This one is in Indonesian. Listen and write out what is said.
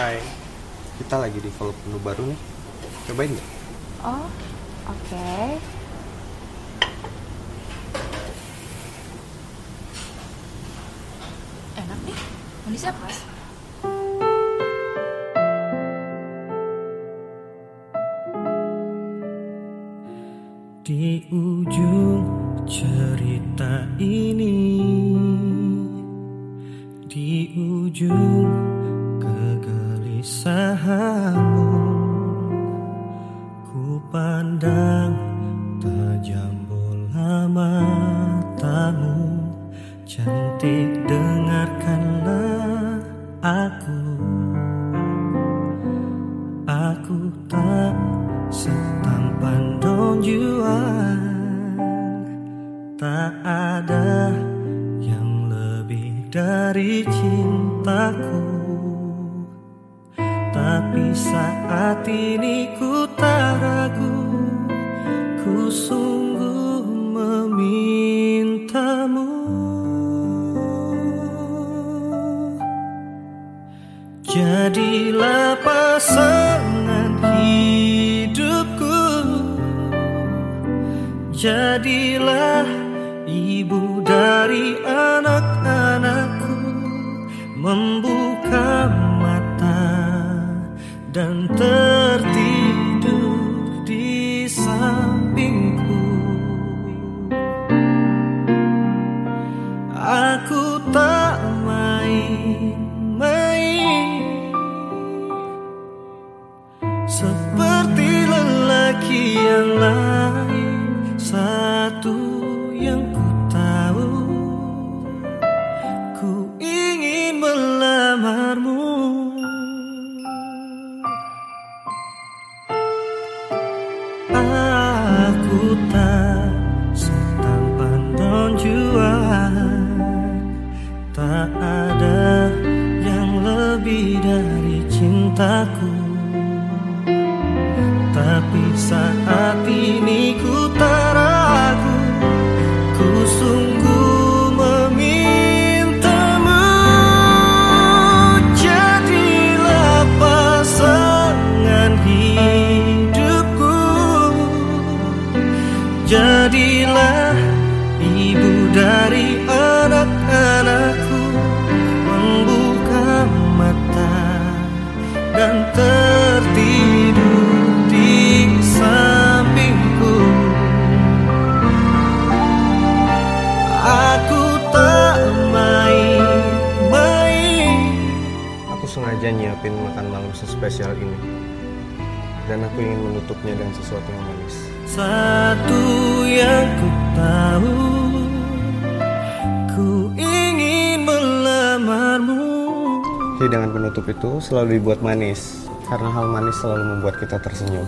Hai, kita lagi di develop menu baru nih. Cobain nggak? Oh, oke. Enak nih. Manisnya pas. Di ujung cerita ini Di ujung kegelisahanmu Ku pandang tajam bola matamu. Cantik dengarkanlah aku. Aku tak setampan Don Juan Tak ada yang lebih dari cintaku Tapi saat ini ku tak ragu Ku sungguh memintamu. Jadilah pasangan hidupku. Jadilah ibu dari anak-anakku. Membuka dan tertidur di sampingku. Aku tak main-main. Seperti lelaki yang lain Satu yang ku Aku tak setampan Juan Tak ada yang lebih dari cintaku. Tapi saat Jadilah ibu dari anak-anakku Membuka mata dan tertidur di sampingku Aku tak main-main Aku sengaja nyiapin makan malam sespesial ini. Dan aku ingin menutupnya dengan sesuatu yang manis. Satu yang ku tahu Ku ingin melamarmu Hidangan penutup itu selalu dibuat manis. Karena hal manis selalu membuat kita tersenyum.